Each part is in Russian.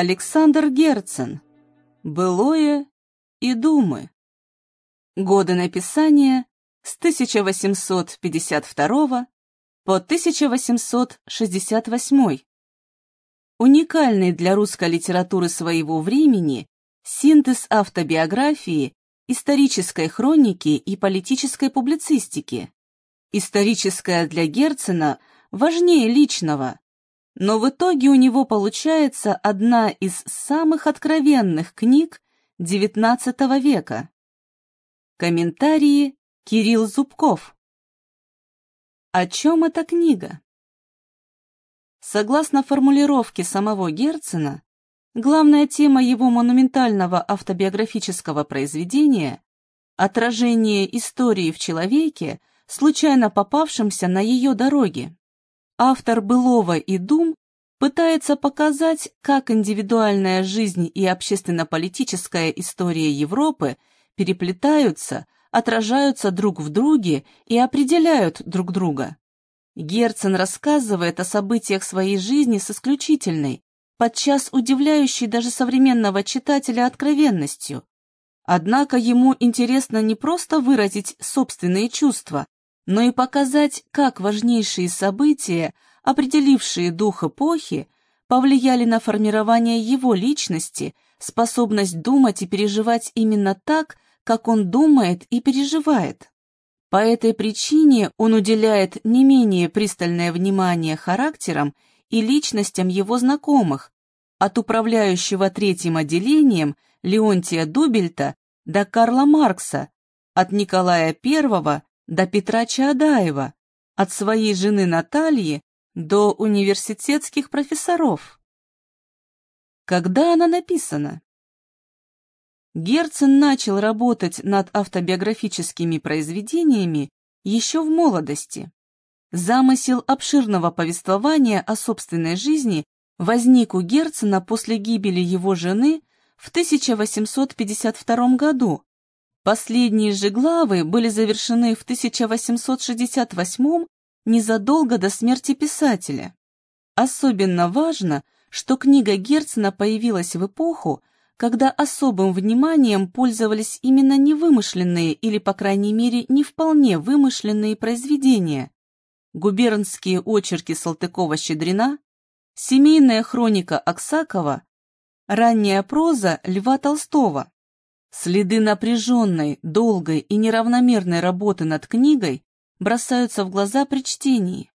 Александр Герцен. Былое и думы. Годы написания с 1852 по 1868. Уникальный для русской литературы своего времени синтез автобиографии, исторической хроники и политической публицистики. Историческая для Герцена важнее личного, но в итоге у него получается одна из самых откровенных книг XIX века. Комментарии Кирилл Зубков. О чем эта книга? Согласно формулировке самого Герцена, главная тема его монументального автобиографического произведения – отражение истории в человеке, случайно попавшемся на ее дороге. Автор «Былого» и «Дум» пытается показать, как индивидуальная жизнь и общественно-политическая история Европы переплетаются, отражаются друг в друге и определяют друг друга. Герцен рассказывает о событиях своей жизни с исключительной, подчас удивляющей даже современного читателя откровенностью. Однако ему интересно не просто выразить собственные чувства, но и показать, как важнейшие события, определившие дух эпохи, повлияли на формирование его личности, способность думать и переживать именно так, как он думает и переживает. По этой причине он уделяет не менее пристальное внимание характерам и личностям его знакомых, от управляющего третьим отделением Леонтия Дубельта до Карла Маркса, от Николая I до Петра Чаадаева, от своей жены Натальи до университетских профессоров. Когда она написана? Герцен начал работать над автобиографическими произведениями еще в молодости. Замысел обширного повествования о собственной жизни возник у Герцена после гибели его жены в 1852 году, Последние же главы были завершены в 1868 незадолго до смерти писателя. Особенно важно, что книга Герцена появилась в эпоху, когда особым вниманием пользовались именно невымышленные или, по крайней мере, не вполне вымышленные произведения. Губернские очерки Салтыкова-Щедрина, семейная хроника Аксакова, ранняя проза Льва Толстого. Следы напряженной, долгой и неравномерной работы над книгой бросаются в глаза при чтении.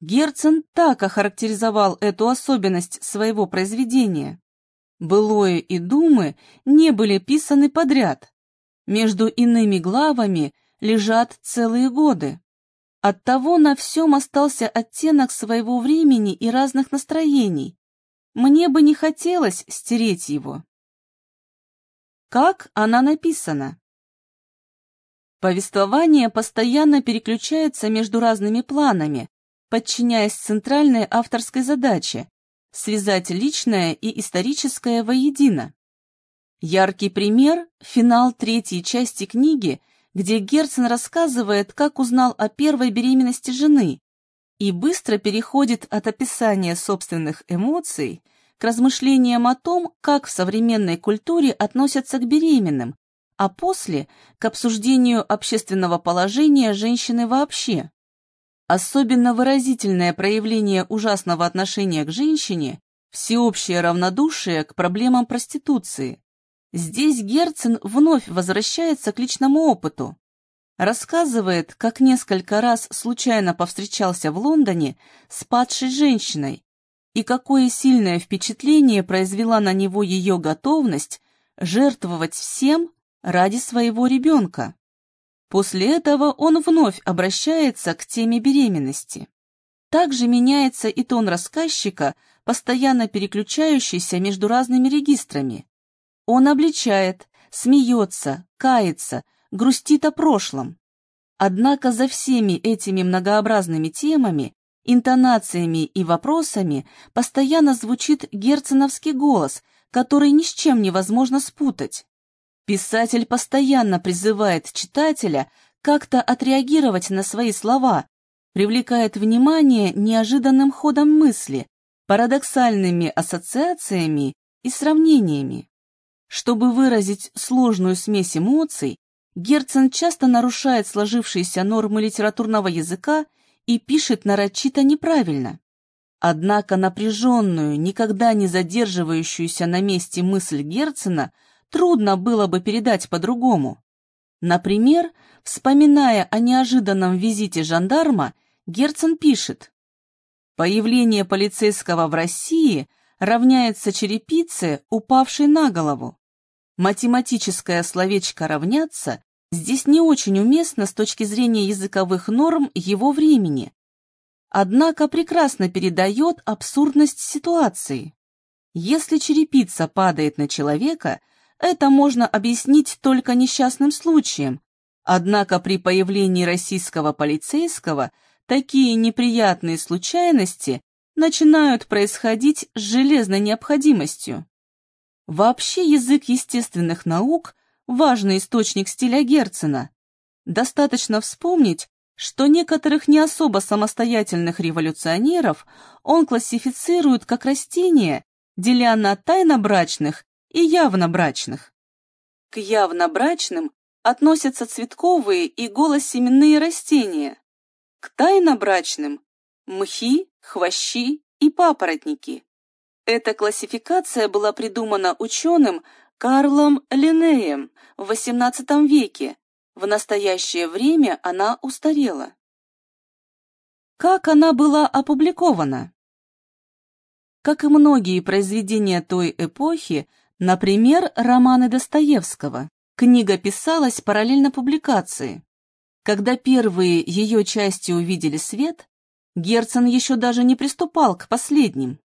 Герцен так охарактеризовал эту особенность своего произведения. «Былое» и «Думы» не были писаны подряд. Между иными главами лежат целые годы. Оттого на всем остался оттенок своего времени и разных настроений. Мне бы не хотелось стереть его. Как она написана? Повествование постоянно переключается между разными планами, подчиняясь центральной авторской задаче – связать личное и историческое воедино. Яркий пример – финал третьей части книги, где Герцен рассказывает, как узнал о первой беременности жены, и быстро переходит от описания собственных эмоций – к размышлениям о том, как в современной культуре относятся к беременным, а после – к обсуждению общественного положения женщины вообще. Особенно выразительное проявление ужасного отношения к женщине – всеобщее равнодушие к проблемам проституции. Здесь Герцен вновь возвращается к личному опыту. Рассказывает, как несколько раз случайно повстречался в Лондоне с падшей женщиной, и какое сильное впечатление произвела на него ее готовность жертвовать всем ради своего ребенка. После этого он вновь обращается к теме беременности. Также меняется и тон рассказчика, постоянно переключающийся между разными регистрами. Он обличает, смеется, кается, грустит о прошлом. Однако за всеми этими многообразными темами интонациями и вопросами постоянно звучит герценовский голос, который ни с чем невозможно спутать. Писатель постоянно призывает читателя как-то отреагировать на свои слова, привлекает внимание неожиданным ходом мысли, парадоксальными ассоциациями и сравнениями. Чтобы выразить сложную смесь эмоций, Герцен часто нарушает сложившиеся нормы литературного языка и пишет нарочито неправильно. Однако напряженную, никогда не задерживающуюся на месте мысль Герцена трудно было бы передать по-другому. Например, вспоминая о неожиданном визите жандарма, Герцен пишет «Появление полицейского в России равняется черепице, упавшей на голову. Математическое словечко «равняться» здесь не очень уместно с точки зрения языковых норм его времени, однако прекрасно передает абсурдность ситуации. Если черепица падает на человека, это можно объяснить только несчастным случаем, однако при появлении российского полицейского такие неприятные случайности начинают происходить с железной необходимостью. Вообще язык естественных наук – важный источник стиля Герцена. Достаточно вспомнить, что некоторых не особо самостоятельных революционеров он классифицирует как растения, деля на тайнобрачных и явнобрачных. К явнобрачным относятся цветковые и голосеменные растения, к тайнобрачным – мхи, хвощи и папоротники. Эта классификация была придумана ученым Карлом Линнеем в XVIII веке. В настоящее время она устарела. Как она была опубликована? Как и многие произведения той эпохи, например, романы Достоевского, книга писалась параллельно публикации. Когда первые ее части увидели свет, Герцен еще даже не приступал к последним.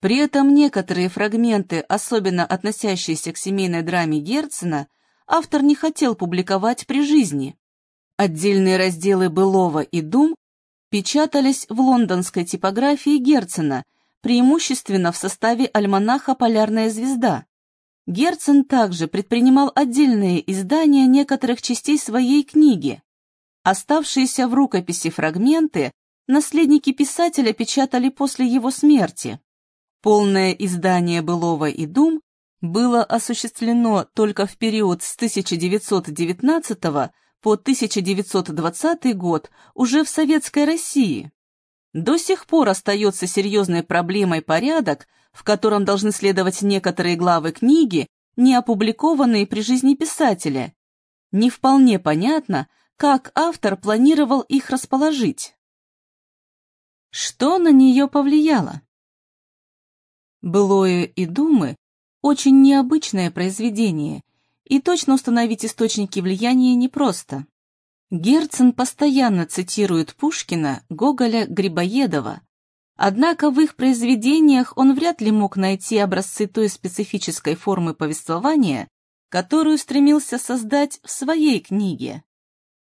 При этом некоторые фрагменты, особенно относящиеся к семейной драме Герцена, автор не хотел публиковать при жизни. Отдельные разделы «Былого» и «Дум» печатались в лондонской типографии Герцена, преимущественно в составе альманаха «Полярная звезда». Герцен также предпринимал отдельные издания некоторых частей своей книги. Оставшиеся в рукописи фрагменты наследники писателя печатали после его смерти. Полное издание «Былого и дум» было осуществлено только в период с 1919 по 1920 год уже в Советской России. До сих пор остается серьезной проблемой порядок, в котором должны следовать некоторые главы книги, не опубликованные при жизни писателя. Не вполне понятно, как автор планировал их расположить. Что на нее повлияло? «Былое и думы» — очень необычное произведение, и точно установить источники влияния непросто. Герцен постоянно цитирует Пушкина, Гоголя, Грибоедова, однако в их произведениях он вряд ли мог найти образцы той специфической формы повествования, которую стремился создать в своей книге.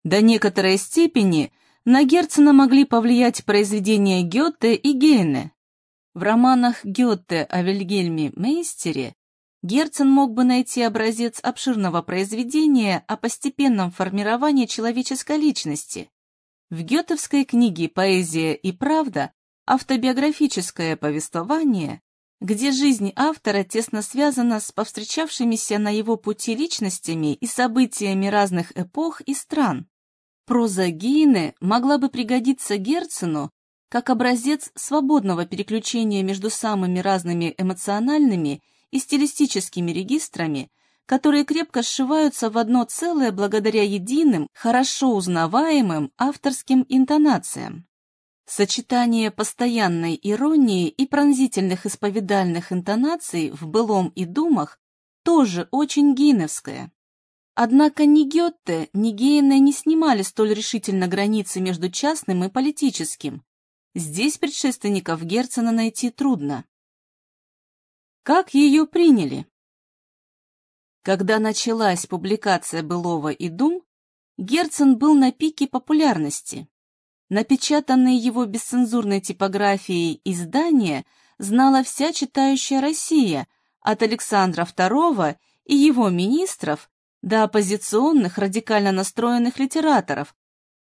До некоторой степени – на Герцена могли повлиять произведения Гёте и Гейне. В романах Гёте о Вильгельме Мейстере Герцен мог бы найти образец обширного произведения о постепенном формировании человеческой личности. В гетовской книге «Поэзия и правда» автобиографическое повествование, где жизнь автора тесно связана с повстречавшимися на его пути личностями и событиями разных эпох и стран. Проза Гейне могла бы пригодиться Герцену как образец свободного переключения между самыми разными эмоциональными и стилистическими регистрами, которые крепко сшиваются в одно целое благодаря единым, хорошо узнаваемым авторским интонациям. Сочетание постоянной иронии и пронзительных исповедальных интонаций в былом и думах тоже очень гейновское. Однако ни Гетте, ни Гейне не снимали столь решительно границы между частным и политическим. Здесь предшественников Герцена найти трудно. Как ее приняли? Когда началась публикация «Былого и дум», Герцен был на пике популярности. Напечатанные его бесцензурной типографией издания знала вся читающая Россия, от Александра II и его министров до оппозиционных радикально настроенных литераторов,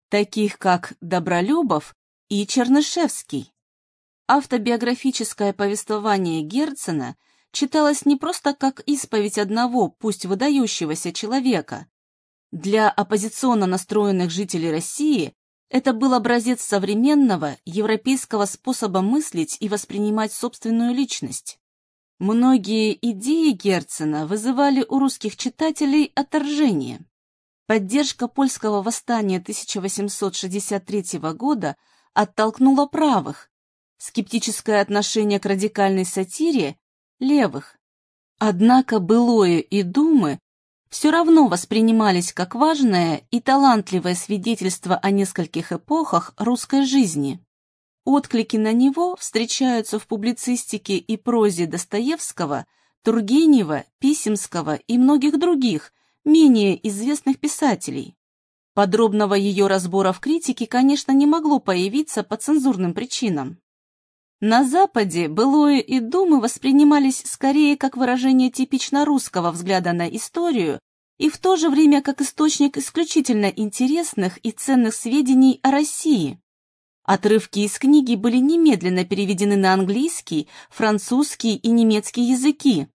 таких как Добролюбов и Чернышевский. Автобиографическое повествование Герцена читалось не просто как исповедь одного, пусть выдающегося человека. Для оппозиционно настроенных жителей России это был образец современного европейского способа мыслить и воспринимать собственную личность. Многие идеи Герцена вызывали у русских читателей отторжение. Поддержка польского восстания 1863 года оттолкнула правых, скептическое отношение к радикальной сатире – левых. Однако былое и думы все равно воспринимались как важное и талантливое свидетельство о нескольких эпохах русской жизни. Отклики на него встречаются в публицистике и прозе Достоевского, Тургенева, Писемского и многих других, менее известных писателей. Подробного ее разбора в критике, конечно, не могло появиться по цензурным причинам. На Западе былое и думы воспринимались скорее как выражение типично русского взгляда на историю и в то же время как источник исключительно интересных и ценных сведений о России. Отрывки из книги были немедленно переведены на английский, французский и немецкий языки.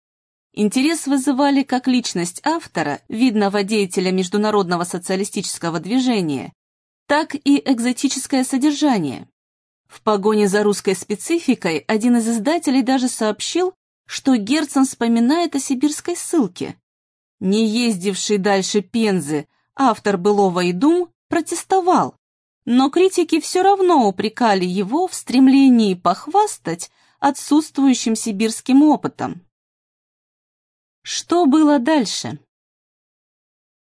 Интерес вызывали как личность автора, видного деятеля международного социалистического движения, так и экзотическое содержание. В погоне за русской спецификой один из издателей даже сообщил, что Герцен вспоминает о сибирской ссылке. Не ездивший дальше Пензы, автор былого и дум протестовал, но критики все равно упрекали его в стремлении похвастать отсутствующим сибирским опытом. Что было дальше?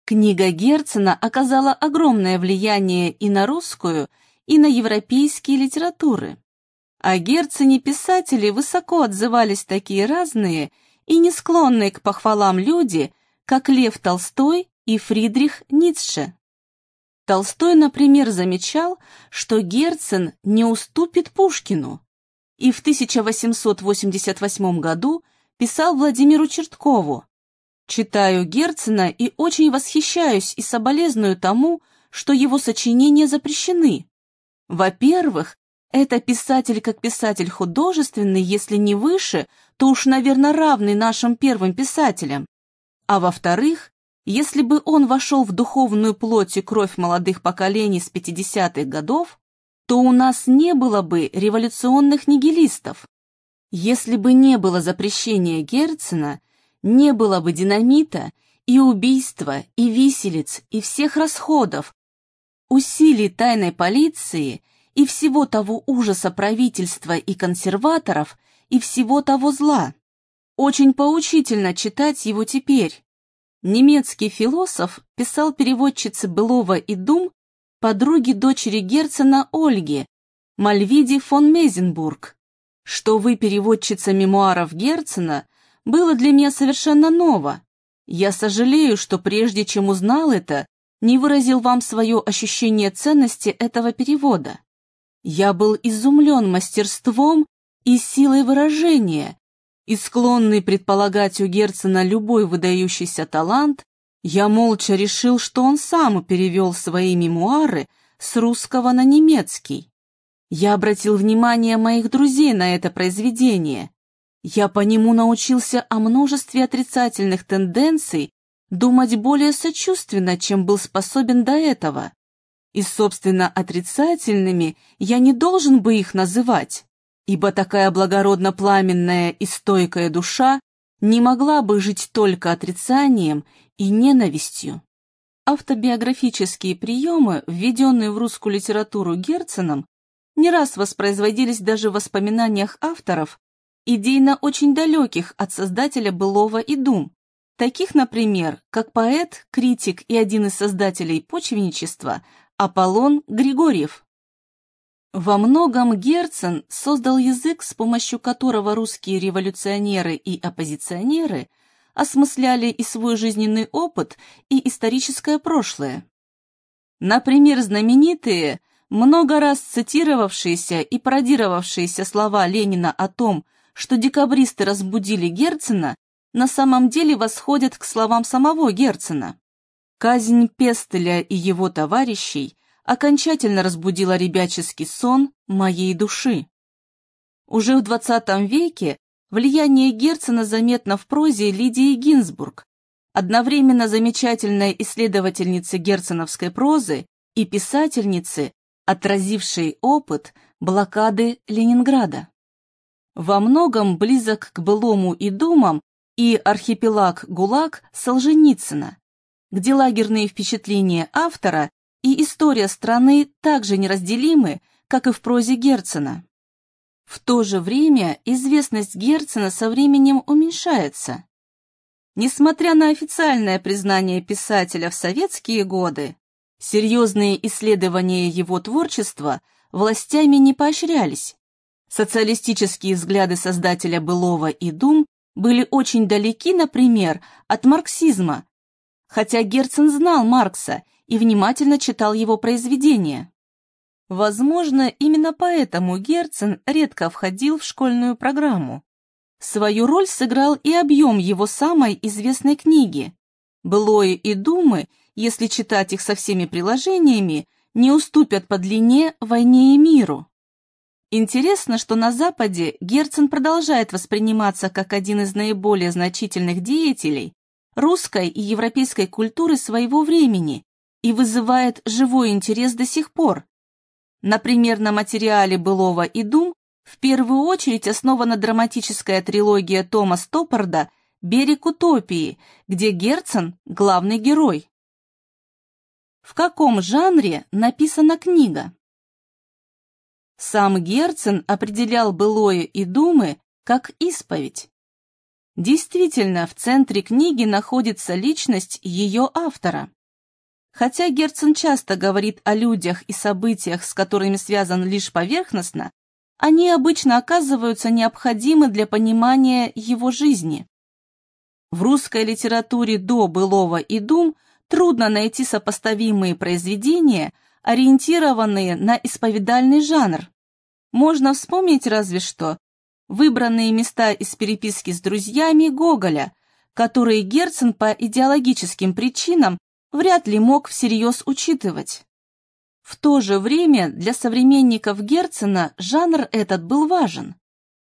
Книга Герцена оказала огромное влияние и на русскую, и на европейские литературы. О Герцене писатели высоко отзывались такие разные и не склонные к похвалам люди, как Лев Толстой и Фридрих Ницше. Толстой, например, замечал, что Герцен не уступит Пушкину, и в 1888 году писал Владимиру Черткову «Читаю Герцена и очень восхищаюсь и соболезную тому, что его сочинения запрещены. Во-первых, это писатель как писатель художественный, если не выше, то уж, наверное, равный нашим первым писателям. А во-вторых, если бы он вошел в духовную плоть и кровь молодых поколений с 50-х годов, то у нас не было бы революционных нигилистов. Если бы не было запрещения Герцена, не было бы динамита и убийства, и виселиц, и всех расходов, усилий тайной полиции и всего того ужаса правительства и консерваторов и всего того зла. Очень поучительно читать его теперь. Немецкий философ писал переводчице Былова и Дум подруге дочери Герцена Ольги, Мальвиди фон Мезенбург. Что вы переводчица мемуаров Герцена, было для меня совершенно ново. Я сожалею, что прежде чем узнал это, не выразил вам свое ощущение ценности этого перевода. Я был изумлен мастерством и силой выражения, и склонный предполагать у Герцена любой выдающийся талант, я молча решил, что он сам перевел свои мемуары с русского на немецкий. Я обратил внимание моих друзей на это произведение. Я по нему научился о множестве отрицательных тенденций, думать более сочувственно, чем был способен до этого. И, собственно, отрицательными я не должен бы их называть, ибо такая благородно-пламенная и стойкая душа не могла бы жить только отрицанием и ненавистью. Автобиографические приемы, введенные в русскую литературу Герценом, не раз воспроизводились даже в воспоминаниях авторов, идейно очень далеких от создателя былого и дум, Таких, например, как поэт, критик и один из создателей почвенничества Аполлон Григорьев. Во многом Герцен создал язык, с помощью которого русские революционеры и оппозиционеры осмысляли и свой жизненный опыт, и историческое прошлое. Например, знаменитые, много раз цитировавшиеся и пародировавшиеся слова Ленина о том, что декабристы разбудили Герцена, на самом деле восходят к словам самого Герцена. Казнь Пестеля и его товарищей окончательно разбудила ребяческий сон моей души. Уже в XX веке влияние Герцена заметно в прозе Лидии Гинзбург, одновременно замечательной исследовательницы герценовской прозы и писательницы, отразившей опыт блокады Ленинграда. Во многом близок к былому и думам и архипелаг ГУЛАГ Солженицына, где лагерные впечатления автора и история страны также неразделимы, как и в прозе Герцена. В то же время известность Герцена со временем уменьшается. Несмотря на официальное признание писателя в советские годы, серьезные исследования его творчества властями не поощрялись. Социалистические взгляды создателя былого и дум были очень далеки, например, от марксизма, хотя Герцен знал Маркса и внимательно читал его произведения. Возможно, именно поэтому Герцен редко входил в школьную программу. Свою роль сыграл и объем его самой известной книги. «Былое и думы», если читать их со всеми приложениями, не уступят по длине «Войне и миру». Интересно, что на Западе Герцен продолжает восприниматься как один из наиболее значительных деятелей русской и европейской культуры своего времени и вызывает живой интерес до сих пор. Например, на материале «Былого и дум» в первую очередь основана драматическая трилогия Тома Стоппарда «Берег утопии», где Герцен – главный герой. В каком жанре написана книга? Сам Герцен определял былое и думы как исповедь. Действительно, в центре книги находится личность ее автора. Хотя Герцен часто говорит о людях и событиях, с которыми связан лишь поверхностно, они обычно оказываются необходимы для понимания его жизни. В русской литературе до былого и дум трудно найти сопоставимые произведения, ориентированные на исповедальный жанр. Можно вспомнить разве что выбранные места из переписки с друзьями Гоголя, которые Герцен по идеологическим причинам вряд ли мог всерьез учитывать. В то же время для современников Герцена жанр этот был важен.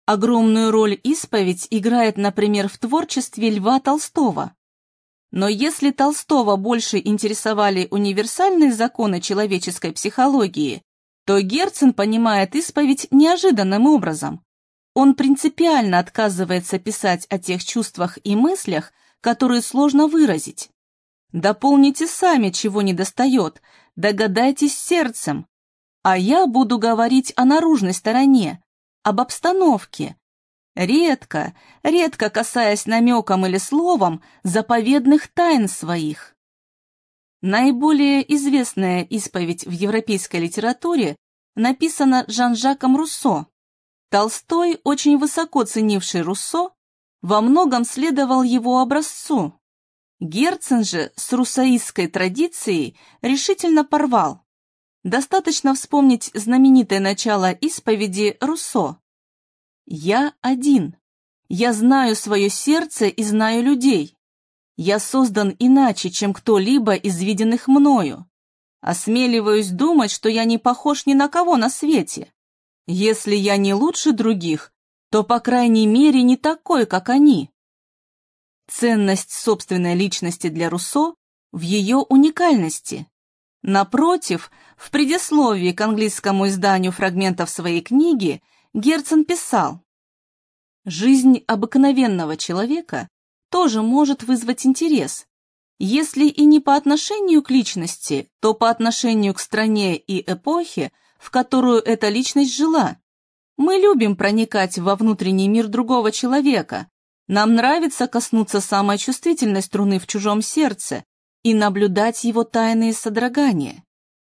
Огромную роль исповедь играет, например, в творчестве Льва Толстого. Но если Толстого больше интересовали универсальные законы человеческой психологии, то Герцен понимает исповедь неожиданным образом. Он принципиально отказывается писать о тех чувствах и мыслях, которые сложно выразить. Дополните сами, чего недостает, догадайтесь сердцем. А я буду говорить о наружной стороне, об обстановке, редко, редко касаясь намеком или словом заповедных тайн своих. Наиболее известная исповедь в европейской литературе написана Жан-Жаком Руссо. Толстой, очень высоко ценивший Руссо, во многом следовал его образцу. Герцен же с руссоистской традицией решительно порвал. Достаточно вспомнить знаменитое начало исповеди Руссо. «Я один. Я знаю свое сердце и знаю людей. Я создан иначе, чем кто-либо из виденных мною. Осмеливаюсь думать, что я не похож ни на кого на свете. Если я не лучше других, то, по крайней мере, не такой, как они. Ценность собственной личности для Руссо в ее уникальности. Напротив, в предисловии к английскому изданию фрагментов своей книги Герцен писал, «Жизнь обыкновенного человека тоже может вызвать интерес, если и не по отношению к личности, то по отношению к стране и эпохе, в которую эта личность жила. Мы любим проникать во внутренний мир другого человека, нам нравится коснуться самой чувствительной струны в чужом сердце и наблюдать его тайные содрогания.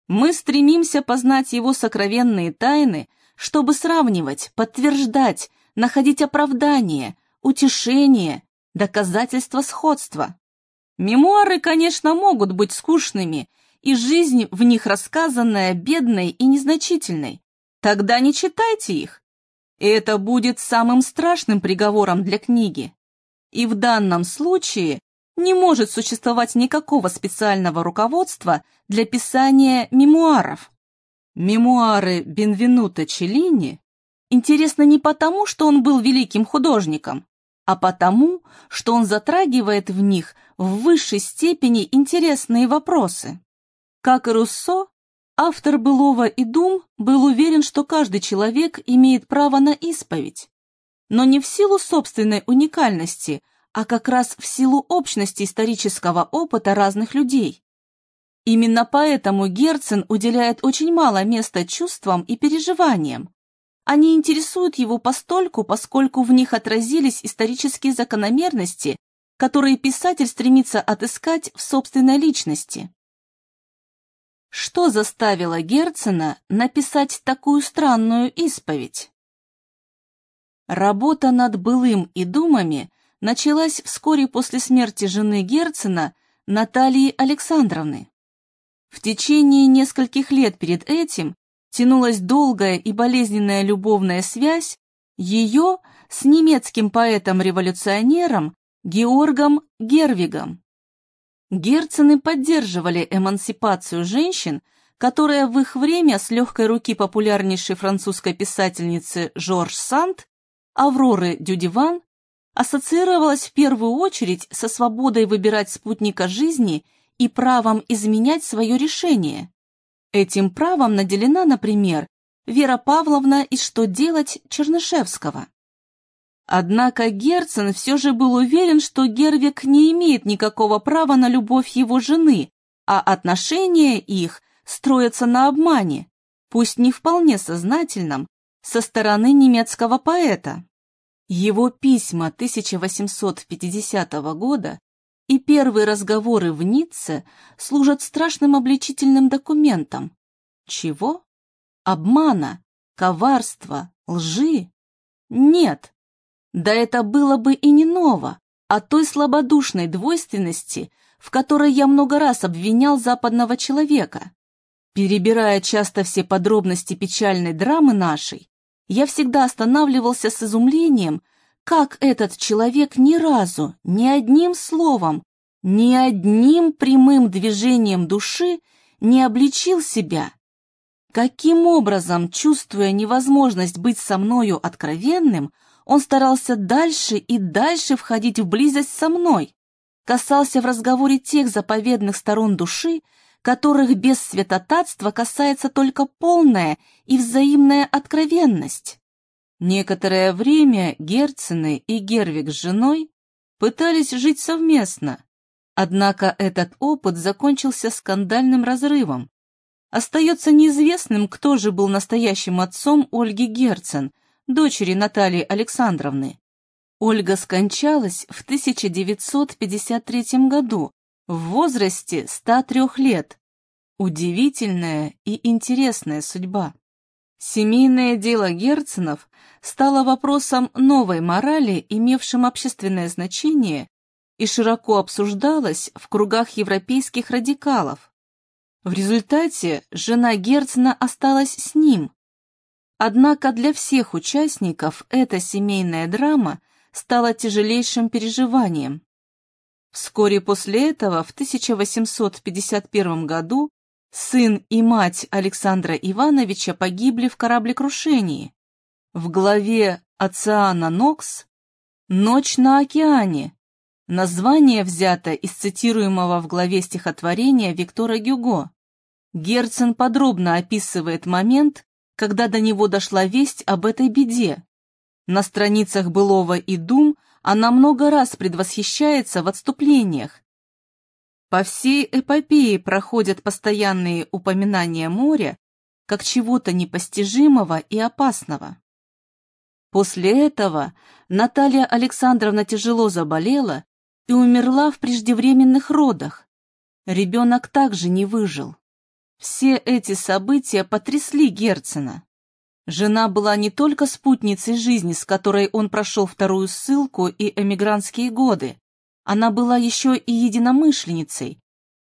Мы стремимся познать его сокровенные тайны, чтобы сравнивать, подтверждать, находить оправдание, утешение, доказательства сходства. Мемуары, конечно, могут быть скучными, и жизнь в них рассказанная бедной и незначительной. Тогда не читайте их, это будет самым страшным приговором для книги. И в данном случае не может существовать никакого специального руководства для писания мемуаров. Мемуары Бенвенуто Челлини интересны не потому, что он был великим художником, а потому, что он затрагивает в них в высшей степени интересные вопросы. Как и Руссо, автор «Былого и дум» был уверен, что каждый человек имеет право на исповедь, но не в силу собственной уникальности, а как раз в силу общности исторического опыта разных людей. Именно поэтому Герцен уделяет очень мало места чувствам и переживаниям. Они интересуют его постольку, поскольку в них отразились исторические закономерности, которые писатель стремится отыскать в собственной личности. Что заставило Герцена написать такую странную исповедь? Работа над былым и думами началась вскоре после смерти жены Герцена Натальи Александровны. В течение нескольких лет перед этим тянулась долгая и болезненная любовная связь ее с немецким поэтом-революционером Георгом Гервигом. Герцены поддерживали эмансипацию женщин, которая в их время с легкой руки популярнейшей французской писательницы Жорж Санд, Авроры Дюдиван, ассоциировалась в первую очередь со свободой выбирать спутника жизни и правом изменять свое решение. Этим правом наделена, например, Вера Павловна из «Что делать» Чернышевского. Однако Герцен все же был уверен, что Гервик не имеет никакого права на любовь его жены, а отношения их строятся на обмане, пусть не вполне сознательном, со стороны немецкого поэта. Его письма 1850 года и первые разговоры в Ницце служат страшным обличительным документом. Чего? Обмана, коварства, лжи? Нет. Да это было бы и не ново, а той слабодушной двойственности, в которой я много раз обвинял западного человека. Перебирая часто все подробности печальной драмы нашей, я всегда останавливался с изумлением, как этот человек ни разу, ни одним словом, ни одним прямым движением души не обличил себя? Каким образом, чувствуя невозможность быть со мною откровенным, он старался дальше и дальше входить в близость со мной, касался в разговоре тех заповедных сторон души, которых без святотатства касается только полная и взаимная откровенность. Некоторое время Герцены и Гервик с женой пытались жить совместно, однако этот опыт закончился скандальным разрывом. Остается неизвестным, кто же был настоящим отцом Ольги Герцен, дочери Натальи Александровны. Ольга скончалась в 1953 году в возрасте 103 лет. Удивительная и интересная судьба. Семейное дело Герценов стало вопросом новой морали, имевшим общественное значение и широко обсуждалось в кругах европейских радикалов. В результате жена Герцена осталась с ним. Однако для всех участников эта семейная драма стала тяжелейшим переживанием. Вскоре после этого, в 1851 году, Сын и мать Александра Ивановича погибли в кораблекрушении. В главе «Оциана Нокс» «Ночь на океане» название взято из цитируемого в главе стихотворения Виктора Гюго. Герцен подробно описывает момент, когда до него дошла весть об этой беде. На страницах былого и дум она много раз предвосхищается в отступлениях, по всей эпопее проходят постоянные упоминания моря как чего-то непостижимого и опасного. После этого Наталья Александровна тяжело заболела и умерла в преждевременных родах. Ребенок также не выжил. Все эти события потрясли Герцена. Жена была не только спутницей жизни, с которой он прошел вторую ссылку и эмигрантские годы, она была еще и единомышленницей.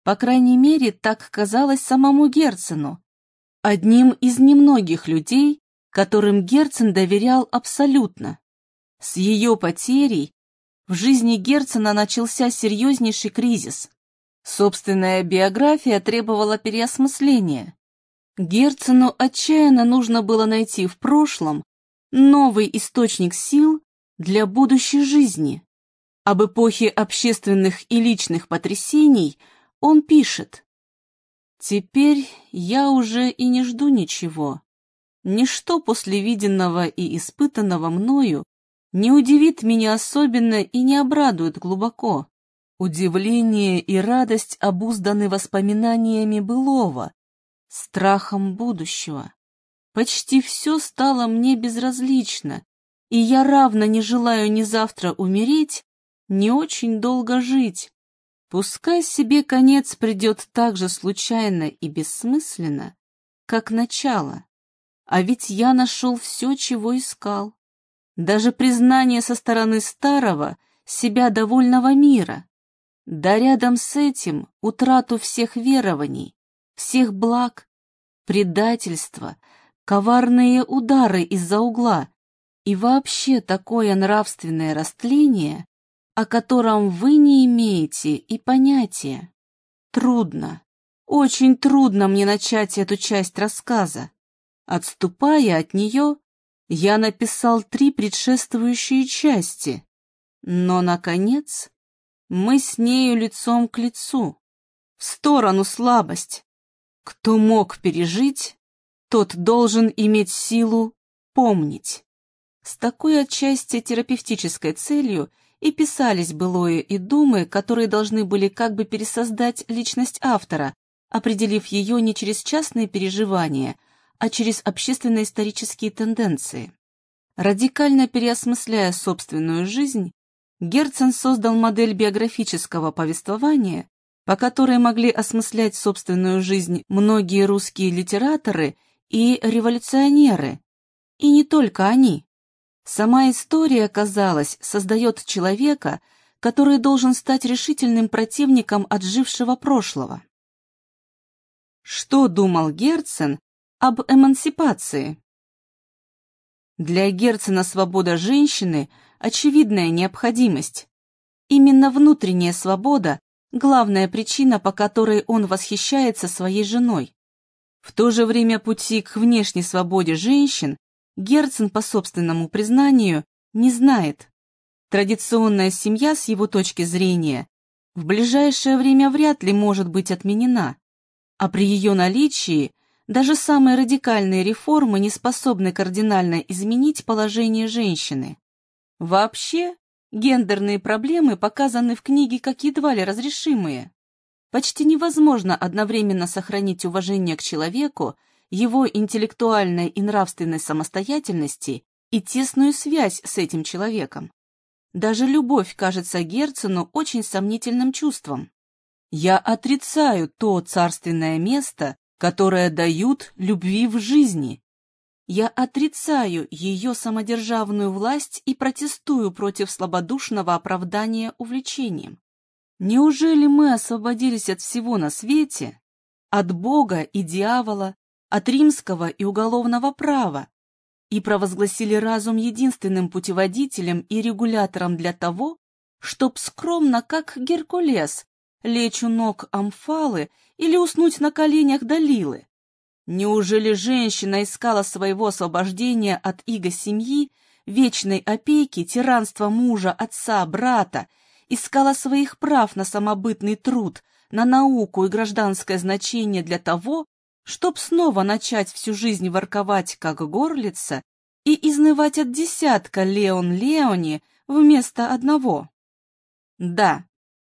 По крайней мере, так казалось самому Герцену, одним из немногих людей, которым Герцен доверял абсолютно. С ее потерей в жизни Герцена начался серьезнейший кризис. Собственная биография требовала переосмысления. Герцену отчаянно нужно было найти в прошлом новый источник сил для будущей жизни. Об эпохе общественных и личных потрясений он пишет. «Теперь я уже и не жду ничего. Ничто после виденного и испытанного мною не удивит меня особенно и не обрадует глубоко. Удивление и радость обузданы воспоминаниями былого, страхом будущего. Почти все стало мне безразлично, и я равно не желаю ни завтра умереть, ни очень долго жить. Пускай себе конец придет так же случайно и бессмысленно, как начало. А ведь я нашел все, чего искал. Даже признание со стороны старого, себя довольного мира. Да рядом с этим утрату всех верований, всех благ, предательства, коварные удары из-за угла и вообще такое нравственное растление, о котором вы не имеете и понятия. Трудно, очень трудно мне начать эту часть рассказа. Отступая от нее, я написал три предшествующие части, но, наконец, мы с нею лицом к лицу. В сторону слабость. Кто мог пережить, тот должен иметь силу помнить. С такой отчасти терапевтической целью и писались былое и думы, которые должны были как бы пересоздать личность автора, определив ее не через частные переживания, а через общественно-исторические тенденции. Радикально переосмысляя собственную жизнь, Герцен создал модель биографического повествования, по которой могли осмыслять собственную жизнь многие русские литераторы и революционеры, и не только они. Сама история, казалось, создает человека, который должен стать решительным противником отжившего прошлого. Что думал Герцен об эмансипации? Для Герцена свобода женщины – очевидная необходимость. Именно внутренняя свобода – главная причина, по которой он восхищается своей женой. В то же время пути к внешней свободе женщин Герцен, по собственному признанию, не знает. Традиционная семья, с его точки зрения, в ближайшее время вряд ли может быть отменена, а при ее наличии даже самые радикальные реформы не способны кардинально изменить положение женщины. Вообще, гендерные проблемы показаны в книге как едва ли разрешимые. Почти невозможно одновременно сохранить уважение к человеку, его интеллектуальной и нравственной самостоятельности и тесную связь с этим человеком. Даже любовь кажется Герцену очень сомнительным чувством. Я отрицаю то царственное место, которое дают любви в жизни, я отрицаю ее самодержавную власть и протестую против слабодушного оправдания увлечением. Неужели мы освободились от всего на свете, от Бога и дьявола, от римского и уголовного права, и провозгласили разум единственным путеводителем и регулятором для того, чтоб скромно, как Геркулес, лечь у ног Амфалы или уснуть на коленях Далилы? Неужели женщина искала своего освобождения от иго семьи, вечной опеки, тиранства мужа, отца, брата, искала своих прав на самобытный труд, на науку и гражданское значение для того, чтоб снова начать всю жизнь ворковать как горлица и изнывать от десятка Леон Леони вместо одного? Да,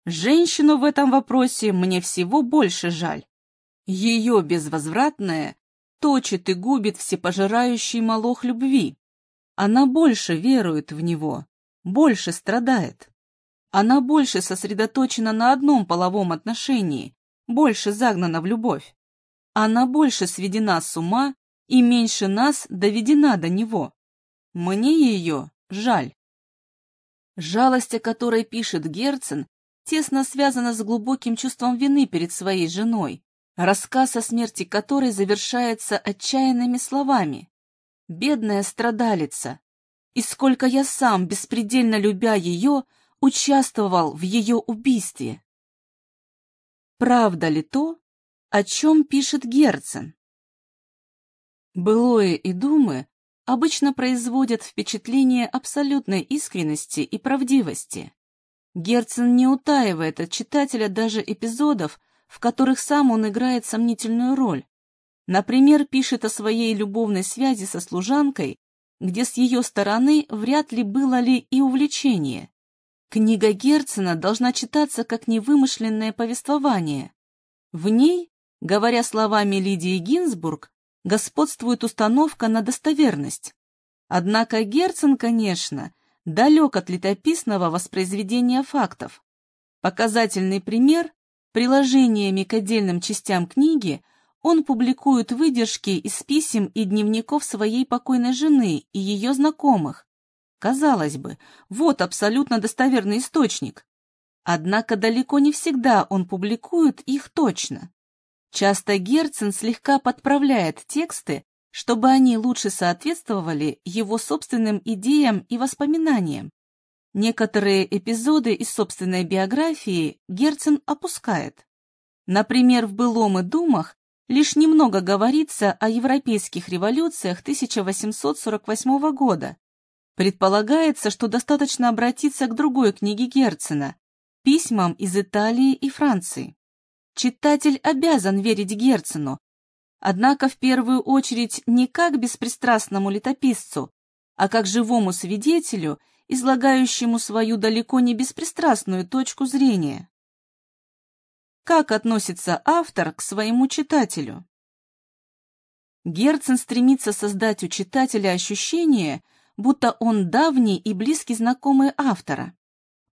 женщину в этом вопросе мне всего больше жаль. Ее безвозвратное точит и губит всепожирающий молох любви. Она больше верует в него, больше страдает. Она больше сосредоточена на одном половом отношении, больше загнана в любовь. Она больше сведена с ума и меньше нас доведена до него. Мне ее жаль. Жалость, о которой пишет Герцен, тесно связана с глубоким чувством вины перед своей женой, рассказ о смерти которой завершается отчаянными словами. «Бедная страдалица! И сколько я сам, беспредельно любя ее, участвовал в ее убийстве!» Правда ли то, о чем пишет Герцен? Былое и думы обычно производят впечатление абсолютной искренности и правдивости. Герцен не утаивает от читателя даже эпизодов, в которых сам он играет сомнительную роль. Например, пишет о своей любовной связи со служанкой, где с ее стороны вряд ли было ли и увлечение. Книга Герцена должна читаться как невымышленное повествование. В ней, говоря словами Лидии Гинзбург, господствует установка на достоверность. Однако Герцен, конечно, далек от летописного воспроизведения фактов. Показательный пример – приложениями к отдельным частям книги он публикует выдержки из писем и дневников своей покойной жены и ее знакомых, Казалось бы, вот абсолютно достоверный источник. Однако далеко не всегда он публикует их точно. Часто Герцен слегка подправляет тексты, чтобы они лучше соответствовали его собственным идеям и воспоминаниям. Некоторые эпизоды из собственной биографии Герцен опускает. Например, в «Былом и думах» лишь немного говорится о европейских революциях 1848 года, Предполагается, что достаточно обратиться к другой книге Герцена – письмам из Италии и Франции. Читатель обязан верить Герцену, однако в первую очередь не как беспристрастному летописцу, а как живому свидетелю, излагающему свою далеко не беспристрастную точку зрения. Как относится автор к своему читателю? Герцен стремится создать у читателя ощущение – будто он давний и близкий знакомый автора.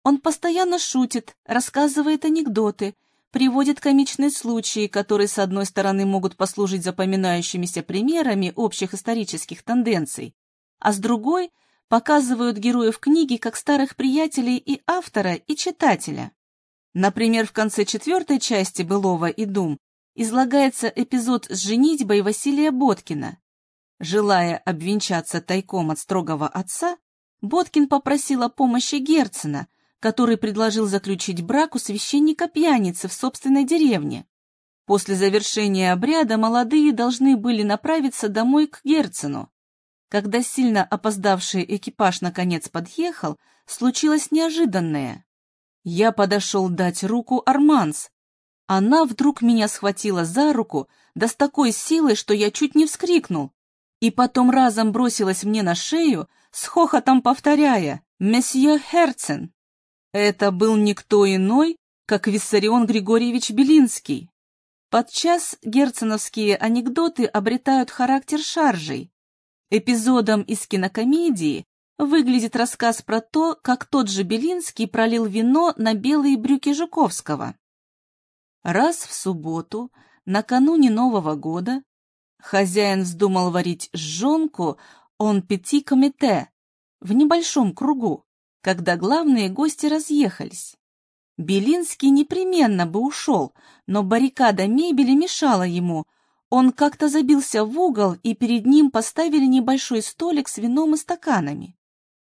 Он постоянно шутит, рассказывает анекдоты, приводит комичные случаи, которые, с одной стороны, могут послужить запоминающимися примерами общих исторических тенденций, а с другой – показывают героев книги как старых приятелей и автора, и читателя. Например, в конце четвертой части «Былого и дум» излагается эпизод с женитьбой Василия Боткина, Желая обвенчаться тайком от строгого отца, Боткин попросил о помощи Герцена, который предложил заключить брак у священника-пьяницы в собственной деревне. После завершения обряда молодые должны были направиться домой к Герцену. Когда сильно опоздавший экипаж наконец подъехал, случилось неожиданное. Я подошел дать руку Арманс. Она вдруг меня схватила за руку, да с такой силой, что я чуть не вскрикнул и потом разом бросилась мне на шею, с хохотом повторяя «Месье Херцен». Это был никто иной, как Виссарион Григорьевич Белинский. Подчас герценовские анекдоты обретают характер шаржей. Эпизодом из кинокомедии выглядит рассказ про то, как тот же Белинский пролил вино на белые брюки Жуковского. Раз в субботу, накануне Нового года, Хозяин вздумал варить жжонку он пяти комите в небольшом кругу, когда главные гости разъехались. Белинский непременно бы ушел, но баррикада мебели мешала ему. Он как-то забился в угол, и перед ним поставили небольшой столик с вином и стаканами.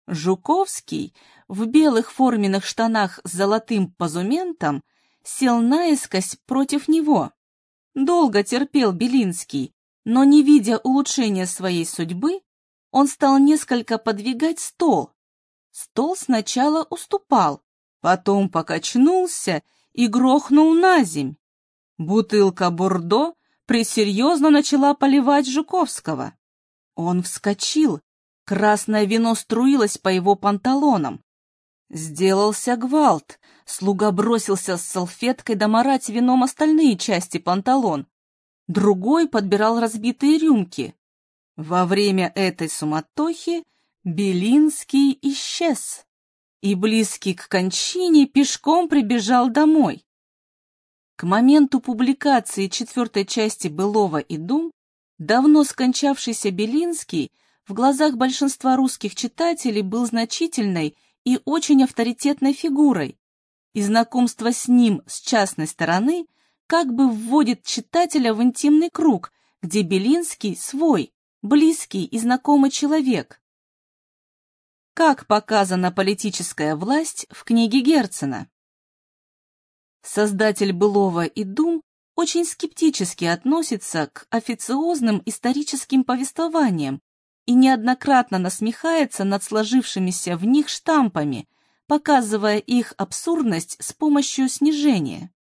Жуковский в белых форменных штанах с золотым позументом сел наискось против него. Долго терпел Белинский, но не видя улучшения своей судьбы, он стал несколько подвигать стол. Стол сначала уступал, потом покачнулся и грохнул на земь. Бутылка Бордо пресерьезно начала поливать Жуковского. Он вскочил, красное вино струилось по его панталонам. Сделался гвалт, слуга бросился с салфеткой доморать вином остальные части панталон, другой подбирал разбитые рюмки. Во время этой суматохи Белинский исчез и, близкий к кончине, пешком прибежал домой. К моменту публикации четвертой части «Былого и дум» давно скончавшийся Белинский в глазах большинства русских читателей был значительной и очень авторитетной фигурой, и знакомство с ним с частной стороны как бы вводит читателя в интимный круг, где Белинский свой, близкий и знакомый человек. Как показана политическая власть в книге Герцена? Создатель былого и дум очень скептически относится к официозным историческим повествованиям и неоднократно насмехается над сложившимися в них штампами, показывая их абсурдность с помощью снижения.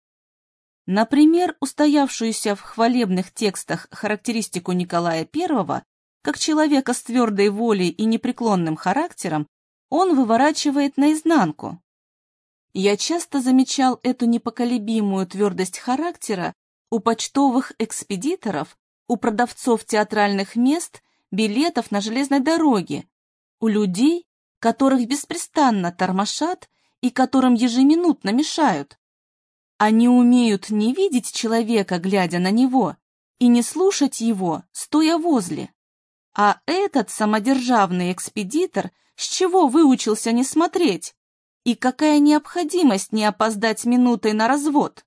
Например, устоявшуюся в хвалебных текстах характеристику Николая I как человека с твердой волей и непреклонным характером он выворачивает наизнанку. Я часто замечал эту непоколебимую твердость характера у почтовых экспедиторов, у продавцов театральных мест, билетов на железной дороге, у людей, которых беспрестанно тормошат и которым ежеминутно мешают. Они умеют не видеть человека, глядя на него, и не слушать его, стоя возле. А этот самодержавный экспедитор с чего выучился не смотреть? И какая необходимость не опоздать минутой на развод?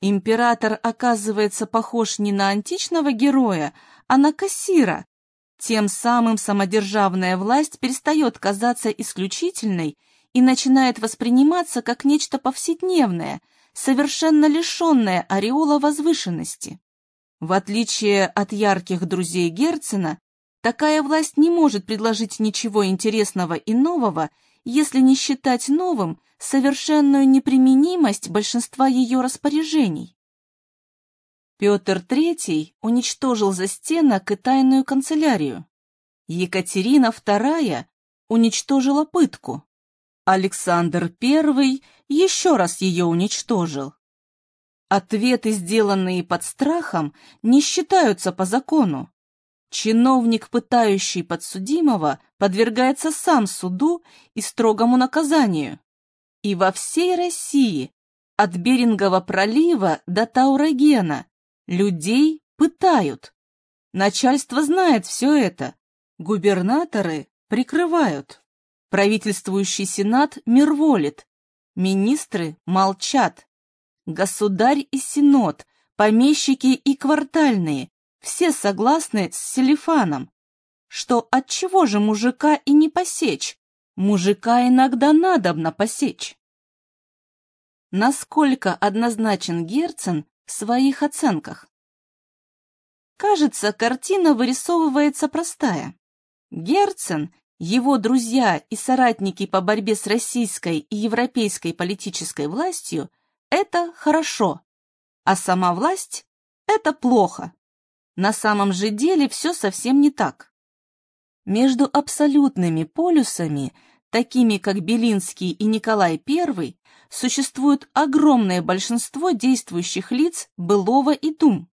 Император оказывается похож не на античного героя, а на кассира. Тем самым самодержавная власть перестает казаться исключительной и начинает восприниматься как нечто повседневное – совершенно лишенная ореола возвышенности. В отличие от ярких друзей Герцена, такая власть не может предложить ничего интересного и нового, если не считать новым совершенную неприменимость большинства ее распоряжений. Петр III уничтожил за стенок и тайную канцелярию. Екатерина II уничтожила пытку. Александр I еще раз ее уничтожил. Ответы, сделанные под страхом, не считаются по закону. Чиновник, пытающий подсудимого, подвергается сам суду и строгому наказанию. И во всей России, от Берингового пролива до Таурогена, людей пытают. Начальство знает все это, губернаторы прикрывают. Правительствующий сенат мирволит, министры молчат. Государь и синод, помещики и квартальные, все согласны с Селифаном, что от чего же мужика и не посечь? Мужика иногда надобно посечь. Насколько однозначен Герцен в своих оценках? Кажется, картина вырисовывается простая. Герцен его друзья и соратники по борьбе с российской и европейской политической властью – это хорошо, а сама власть – это плохо. На самом же деле все совсем не так. Между абсолютными полюсами, такими как Белинский и Николай I, существует огромное большинство действующих лиц былого и дум.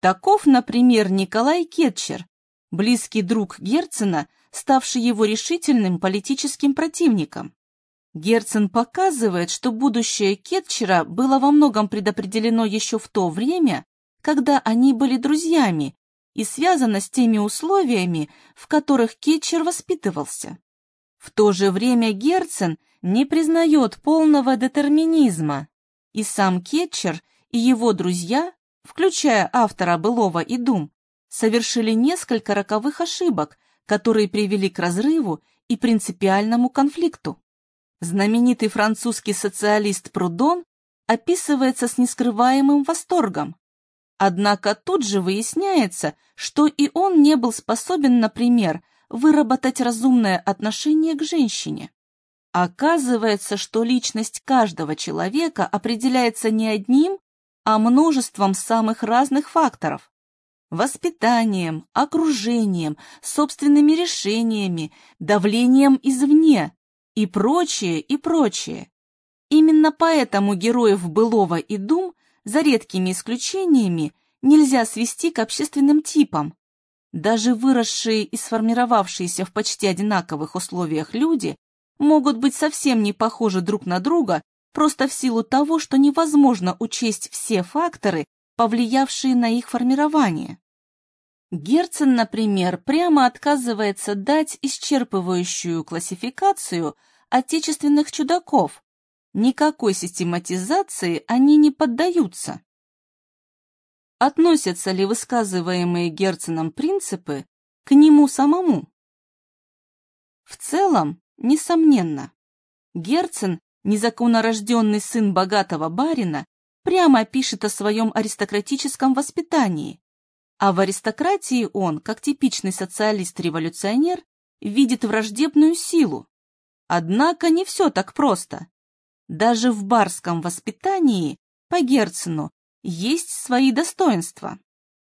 Таков, например, Николай Кетчер, близкий друг Герцена – ставший его решительным политическим противником. Герцен показывает, что будущее Кетчера было во многом предопределено еще в то время, когда они были друзьями, и связано с теми условиями, в которых Кетчер воспитывался. В то же время Герцен не признает полного детерминизма, и сам Кетчер и его друзья, включая автора «Былого и Дум», совершили несколько роковых ошибок, которые привели к разрыву и принципиальному конфликту. Знаменитый французский социалист Прудон описывается с нескрываемым восторгом. Однако тут же выясняется, что и он не был способен, например, выработать разумное отношение к женщине. Оказывается, что личность каждого человека определяется не одним, а множеством самых разных факторов воспитанием, окружением, собственными решениями, давлением извне и прочее, и прочее. Именно поэтому героев былого и дум, за редкими исключениями, нельзя свести к общественным типам. Даже выросшие и сформировавшиеся в почти одинаковых условиях люди могут быть совсем не похожи друг на друга просто в силу того, что невозможно учесть все факторы, повлиявшие на их формирование. Герцен, например, прямо отказывается дать исчерпывающую классификацию отечественных чудаков. Никакой систематизации они не поддаются. Относятся ли высказываемые Герценом принципы к нему самому? В целом, несомненно, Герцен, незаконнорожденный сын богатого барина, прямо пишет о своем аристократическом воспитании, А в аристократии он, как типичный социалист-революционер, видит враждебную силу. Однако не все так просто. Даже в барском воспитании по Герцену есть свои достоинства.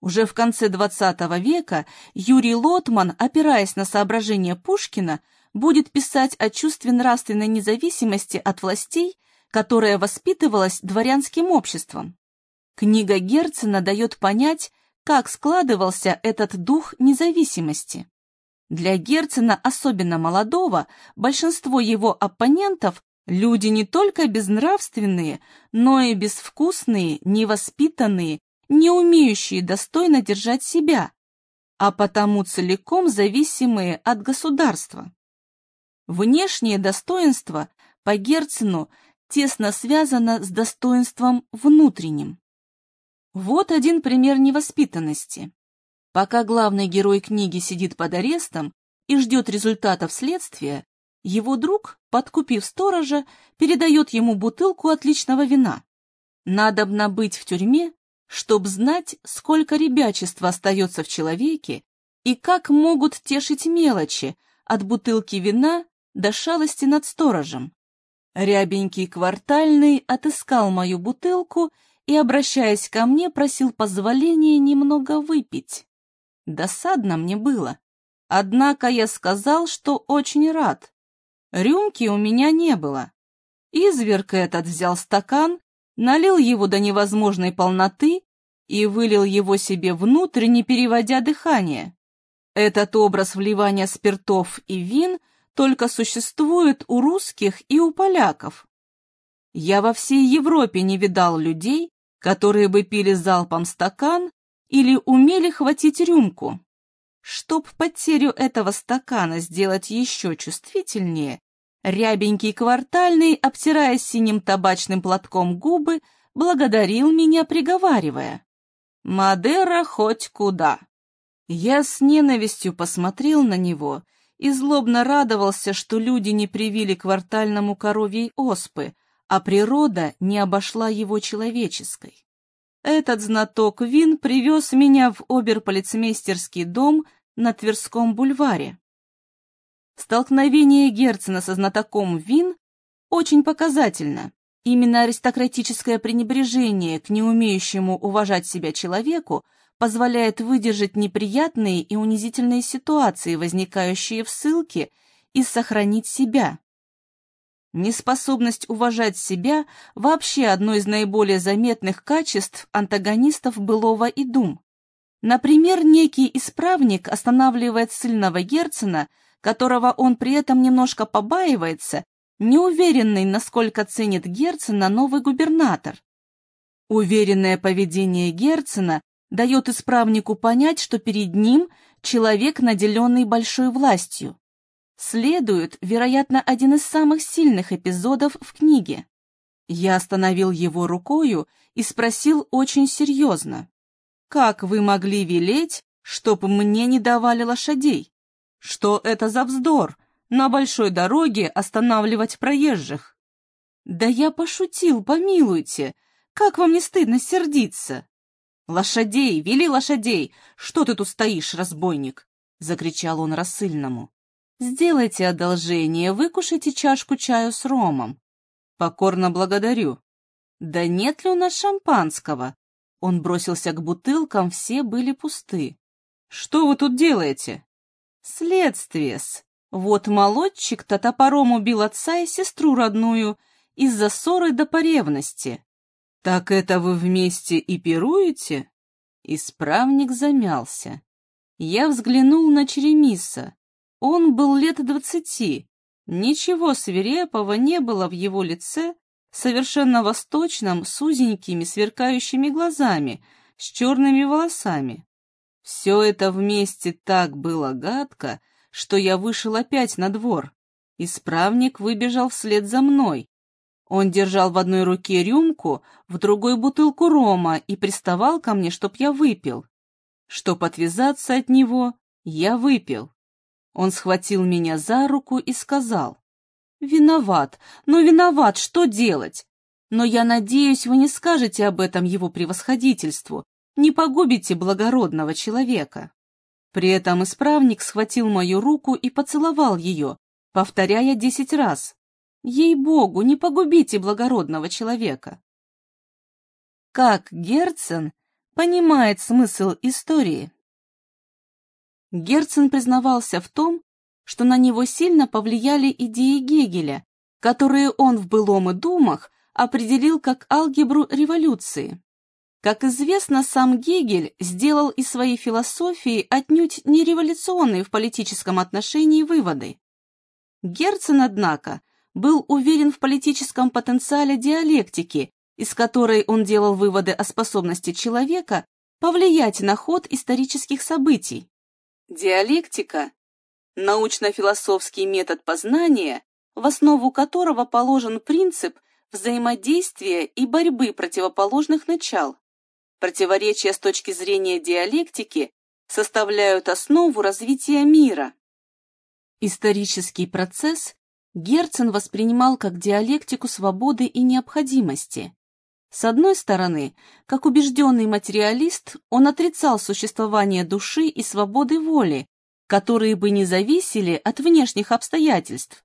Уже в конце XX века Юрий Лотман, опираясь на соображения Пушкина, будет писать о чувстве нравственной независимости от властей, которая воспитывалась дворянским обществом. Книга Герцена дает понять, как складывался этот дух независимости. Для Герцена, особенно молодого, большинство его оппонентов – люди не только безнравственные, но и безвкусные, невоспитанные, не умеющие достойно держать себя, а потому целиком зависимые от государства. Внешнее достоинство по Герцену тесно связано с достоинством внутренним. Вот один пример невоспитанности. Пока главный герой книги сидит под арестом и ждет результатов следствия, его друг, подкупив сторожа, передает ему бутылку отличного вина. Надобно быть в тюрьме, чтобы знать, сколько ребячества остается в человеке и как могут тешить мелочи от бутылки вина до шалости над сторожем. Рябенький квартальный отыскал мою бутылку и, обращаясь ко мне, просил позволения немного выпить. Досадно мне было. Однако я сказал, что очень рад. Рюмки у меня не было. Изверг этот взял стакан, налил его до невозможной полноты и вылил его себе внутрь, не переводя дыхание. Этот образ вливания спиртов и вин только существует у русских и у поляков. Я во всей Европе не видал людей, которые бы пили залпом стакан или умели хватить рюмку. Чтоб потерю этого стакана сделать еще чувствительнее, рябенький квартальный, обтирая синим табачным платком губы, благодарил меня, приговаривая. «Мадера хоть куда!» Я с ненавистью посмотрел на него и злобно радовался, что люди не привили квартальному коровьей оспы, а природа не обошла его человеческой. Этот знаток вин привез меня в оберполицмейстерский дом на Тверском бульваре. Столкновение Герцена со знатоком вин очень показательно. Именно аристократическое пренебрежение к неумеющему уважать себя человеку позволяет выдержать неприятные и унизительные ситуации, возникающие в ссылке, и сохранить себя. Неспособность уважать себя – вообще одно из наиболее заметных качеств антагонистов былого и дум. Например, некий исправник останавливает сильного Герцена, которого он при этом немножко побаивается, неуверенный, насколько ценит Герцена новый губернатор. Уверенное поведение Герцена дает исправнику понять, что перед ним человек, наделенный большой властью следует, вероятно, один из самых сильных эпизодов в книге. Я остановил его рукою и спросил очень серьезно. «Как вы могли велеть, чтоб мне не давали лошадей? Что это за вздор, на большой дороге останавливать проезжих?» «Да я пошутил, помилуйте. Как вам не стыдно сердиться?» «Лошадей, вели лошадей! Что ты тут стоишь, разбойник?» — закричал он рассыльному. Сделайте одолжение, выкушайте чашку чаю с ромом. Покорно благодарю. Да нет ли у нас шампанского? Он бросился к бутылкам, все были пусты. Что вы тут делаете? Следствие-с. Вот молодчик-то топором убил отца и сестру родную из-за ссоры до поревности. Так это вы вместе и пируете? Исправник замялся. Я взглянул на Черемиса. Он был лет двадцати. Ничего свирепого не было в его лице, совершенно восточном, с узенькими сверкающими глазами, с черными волосами. Все это вместе так было гадко, что я вышел опять на двор. Исправник выбежал вслед за мной. Он держал в одной руке рюмку, в другой бутылку рома и приставал ко мне, чтоб я выпил. Чтоб отвязаться от него, я выпил. Он схватил меня за руку и сказал, «Виноват, но виноват, что делать? Но я надеюсь, вы не скажете об этом его превосходительству. Не погубите благородного человека. При этом исправник схватил мою руку и поцеловал ее, повторяя десять раз. Ей-богу, не погубите благородного человека. Как Герцен понимает смысл истории? Герцен признавался в том, что на него сильно повлияли идеи Гегеля, которые он в былом и думах определил как алгебру революции. Как известно, сам Гегель сделал из своей философии отнюдь не революционные в политическом отношении выводы. Герцен, однако, был уверен в политическом потенциале диалектики, из которой он делал выводы о способности человека повлиять на ход исторических событий. Диалектика – научно-философский метод познания, в основу которого положен принцип взаимодействия и борьбы противоположных начал. Противоречия с точки зрения диалектики составляют основу развития мира. Исторический процесс Герцен воспринимал как диалектику свободы и необходимости. С одной стороны, как убежденный материалист, он отрицал существование души и свободы воли, которые бы не зависели от внешних обстоятельств.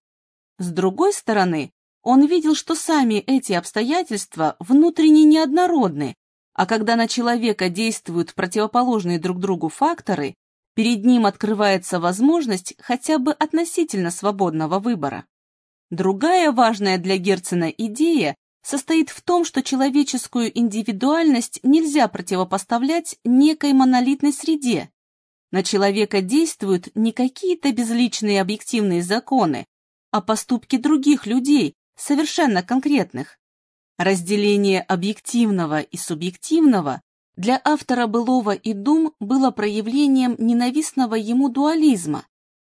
С другой стороны, он видел, что сами эти обстоятельства внутренне неоднородны, а когда на человека действуют противоположные друг другу факторы, перед ним открывается возможность хотя бы относительно свободного выбора. Другая важная для Герцена идея состоит в том, что человеческую индивидуальность нельзя противопоставлять некой монолитной среде. На человека действуют не какие-то безличные объективные законы, а поступки других людей, совершенно конкретных. Разделение объективного и субъективного для автора былого и дум было проявлением ненавистного ему дуализма,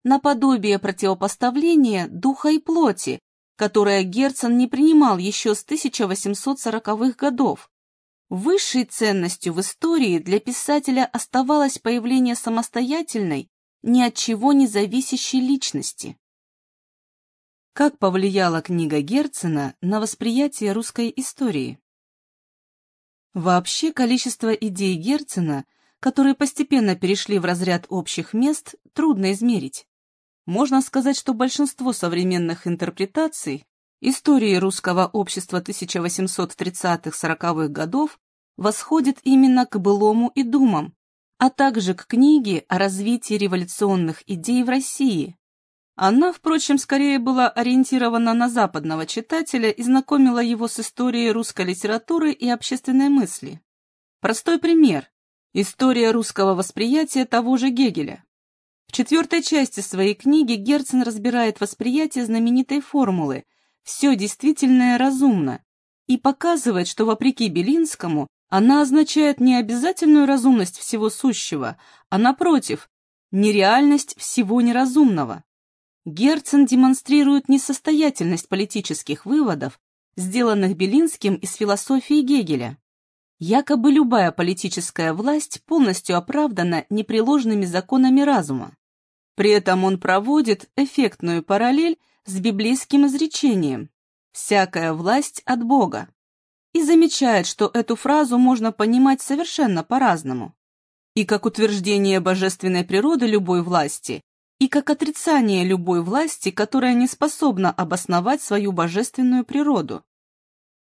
наподобие противопоставления духа и плоти, которое Герцен не принимал еще с 1840-х годов. Высшей ценностью в истории для писателя оставалось появление самостоятельной, ни от чего не зависящей личности. Как повлияла книга Герцена на восприятие русской истории? Вообще, количество идей Герцена, которые постепенно перешли в разряд общих мест, трудно измерить. Можно сказать, что большинство современных интерпретаций истории русского общества 1830-40-х годов восходит именно к былому и думам, а также к книге о развитии революционных идей в России. Она, впрочем, скорее была ориентирована на западного читателя и знакомила его с историей русской литературы и общественной мысли. Простой пример – история русского восприятия того же Гегеля. В четвертой части своей книги Герцен разбирает восприятие знаменитой формулы «все действительное разумно» и показывает, что, вопреки Белинскому, она означает не обязательную разумность всего сущего, а, напротив, нереальность всего неразумного. Герцен демонстрирует несостоятельность политических выводов, сделанных Белинским из философии Гегеля. Якобы любая политическая власть полностью оправдана непреложными законами разума. При этом он проводит эффектную параллель с библейским изречением «всякая власть от Бога» и замечает, что эту фразу можно понимать совершенно по-разному. И как утверждение божественной природы любой власти, и как отрицание любой власти, которая не способна обосновать свою божественную природу.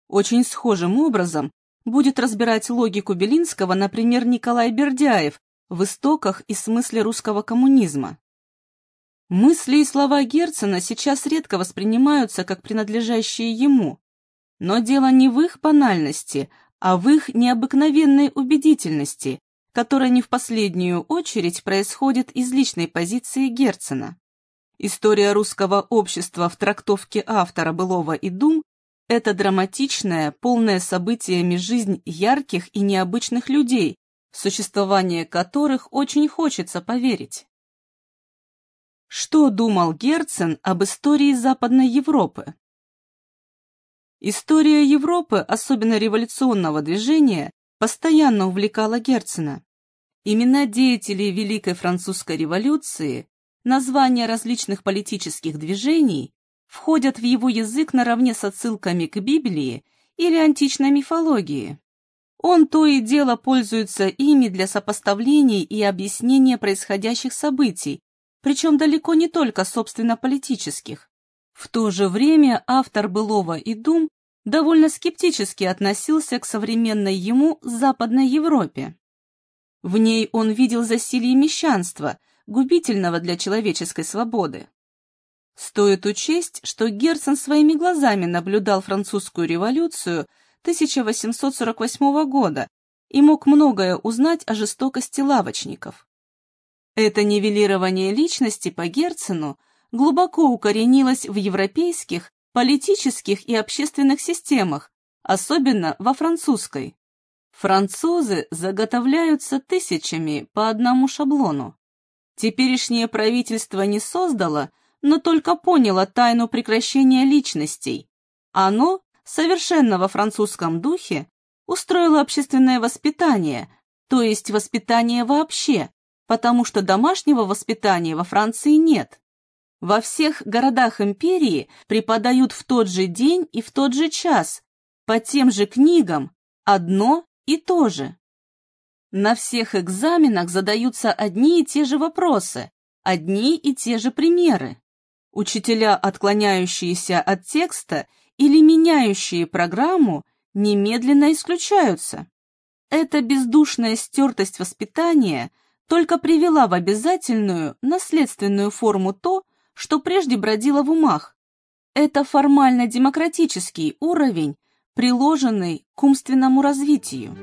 Очень схожим образом будет разбирать логику Белинского, например, Николай Бердяев в «Истоках и смысле русского коммунизма». Мысли и слова Герцена сейчас редко воспринимаются как принадлежащие ему, но дело не в их банальности, а в их необыкновенной убедительности, которая не в последнюю очередь происходит из личной позиции Герцена. История русского общества в трактовке автора былого и дум – это драматичная, полная событиями жизнь ярких и необычных людей, в существование которых очень хочется поверить. Что думал Герцен об истории Западной Европы? История Европы, особенно революционного движения, постоянно увлекала Герцена. Имена деятелей Великой Французской революции, названия различных политических движений входят в его язык наравне с отсылками к Библии или античной мифологии. Он то и дело пользуется ими для сопоставлений и объяснения происходящих событий, причем далеко не только собственно политических. В то же время автор «Былого и Дум» довольно скептически относился к современной ему Западной Европе. В ней он видел засилье мещанства, губительного для человеческой свободы. Стоит учесть, что Герцен своими глазами наблюдал французскую революцию 1848 года и мог многое узнать о жестокости лавочников. Это нивелирование личности по Герцену глубоко укоренилось в европейских политических и общественных системах, особенно во французской. Французы заготовляются тысячами по одному шаблону. Теперешнее правительство не создало, но только поняло тайну прекращения личностей. Оно, совершенно во французском духе, устроило общественное воспитание, то есть воспитание вообще, потому что домашнего воспитания во Франции нет. Во всех городах империи преподают в тот же день и в тот же час, по тем же книгам, одно и то же. На всех экзаменах задаются одни и те же вопросы, одни и те же примеры. Учителя, отклоняющиеся от текста или меняющие программу, немедленно исключаются. Эта бездушная стертость воспитания только привела в обязательную, наследственную форму то, что прежде бродило в умах. Это формально-демократический уровень, приложенный к умственному развитию.